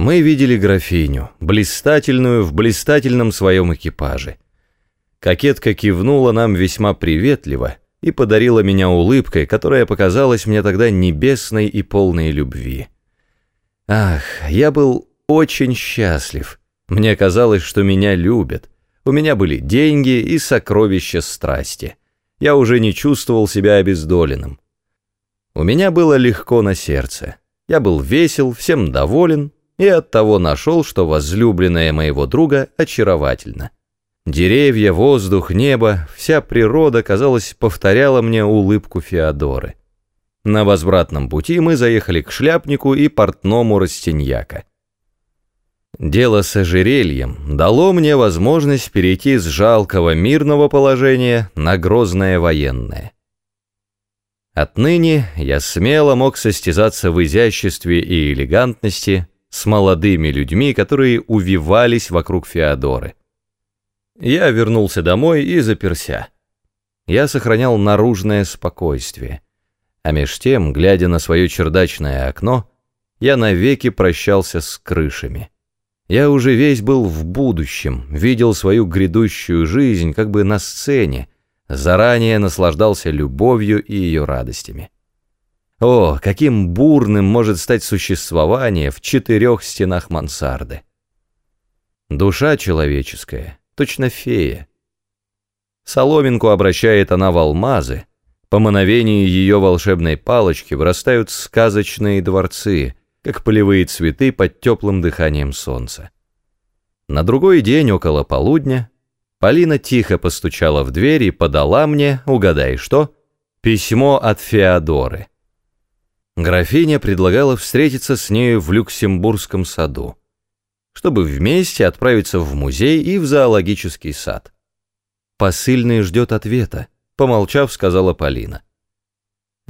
Мы видели графиню, блистательную в блистательном своем экипаже. Кокетка кивнула нам весьма приветливо и подарила меня улыбкой, которая показалась мне тогда небесной и полной любви. Ах, я был очень счастлив. Мне казалось, что меня любят. У меня были деньги и сокровища страсти. Я уже не чувствовал себя обездоленным. У меня было легко на сердце. Я был весел, всем доволен, и оттого нашел, что возлюбленная моего друга очаровательна. Деревья, воздух, небо, вся природа, казалось, повторяла мне улыбку Феодоры. На возвратном пути мы заехали к шляпнику и портному Растиньяка. Дело с ожерельем дало мне возможность перейти с жалкого мирного положения на грозное военное. Отныне я смело мог состязаться в изяществе и элегантности с молодыми людьми, которые увивались вокруг Феодоры. Я вернулся домой и заперся. Я сохранял наружное спокойствие. А меж тем, глядя на свое чердачное окно, я навеки прощался с крышами. Я уже весь был в будущем, видел свою грядущую жизнь как бы на сцене, заранее наслаждался любовью и ее радостями. О, каким бурным может стать существование в четырех стенах мансарды! Душа человеческая, точно фея. Соломинку обращает она в алмазы, по мановению ее волшебной палочки вырастают сказочные дворцы, как полевые цветы под теплым дыханием солнца. На другой день около полудня Полина тихо постучала в дверь и подала мне, угадай что, письмо от Феодоры. Графиня предлагала встретиться с нею в Люксембургском саду, чтобы вместе отправиться в музей и в зоологический сад. «Посыльный ждет ответа», — помолчав, сказала Полина.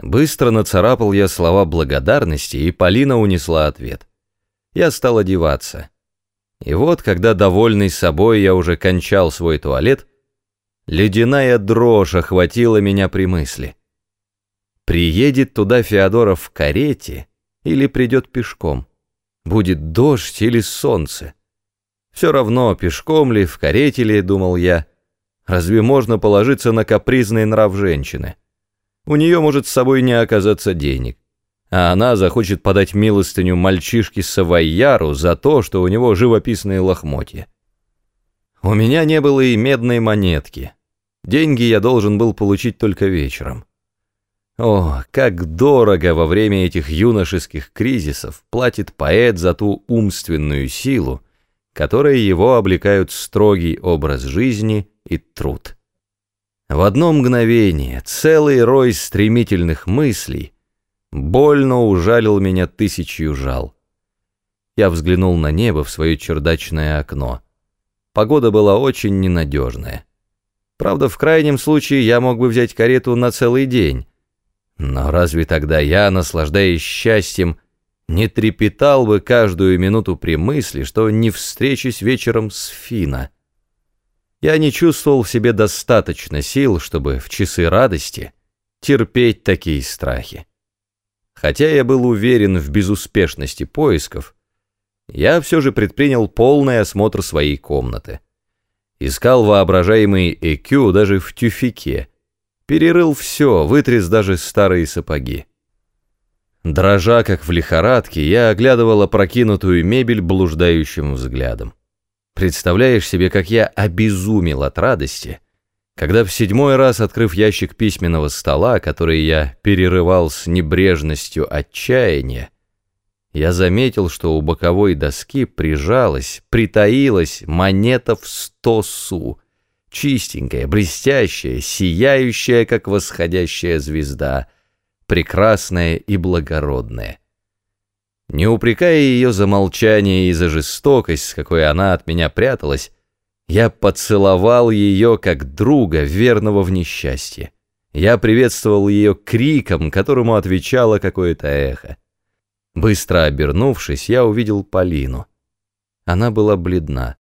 Быстро нацарапал я слова благодарности, и Полина унесла ответ. Я стал одеваться. И вот, когда, довольный собой, я уже кончал свой туалет, ледяная дрожь охватила меня при мысли — Приедет туда Феодоров в карете или придет пешком? Будет дождь или солнце? Все равно, пешком ли, в карете ли, думал я. Разве можно положиться на капризный нрав женщины? У нее может с собой не оказаться денег. А она захочет подать милостыню мальчишке Савайяру за то, что у него живописные лохмотья. У меня не было и медной монетки. Деньги я должен был получить только вечером. О, как дорого во время этих юношеских кризисов платит поэт за ту умственную силу, которой его облекают строгий образ жизни и труд. В одно мгновение целый рой стремительных мыслей больно ужалил меня тысячью жал. Я взглянул на небо в свое чердачное окно. Погода была очень ненадежная. Правда, в крайнем случае я мог бы взять карету на целый день, но разве тогда я, наслаждаясь счастьем, не трепетал бы каждую минуту при мысли, что не встречусь вечером с Фина? Я не чувствовал в себе достаточно сил, чтобы в часы радости терпеть такие страхи. Хотя я был уверен в безуспешности поисков, я все же предпринял полный осмотр своей комнаты. Искал воображаемый ЭКЮ даже в тюфике, Перерыл все, вытряс даже старые сапоги. Дрожа, как в лихорадке, я оглядывал опрокинутую мебель блуждающим взглядом. Представляешь себе, как я обезумел от радости, когда в седьмой раз, открыв ящик письменного стола, который я перерывал с небрежностью отчаяния, я заметил, что у боковой доски прижалась, притаилась монета в сто су — чистенькая, блестящая, сияющая, как восходящая звезда, прекрасная и благородная. Не упрекая ее за молчание и за жестокость, с какой она от меня пряталась, я поцеловал ее как друга, верного в несчастье. Я приветствовал ее криком, которому отвечало какое-то эхо. Быстро обернувшись, я увидел Полину. Она была бледна.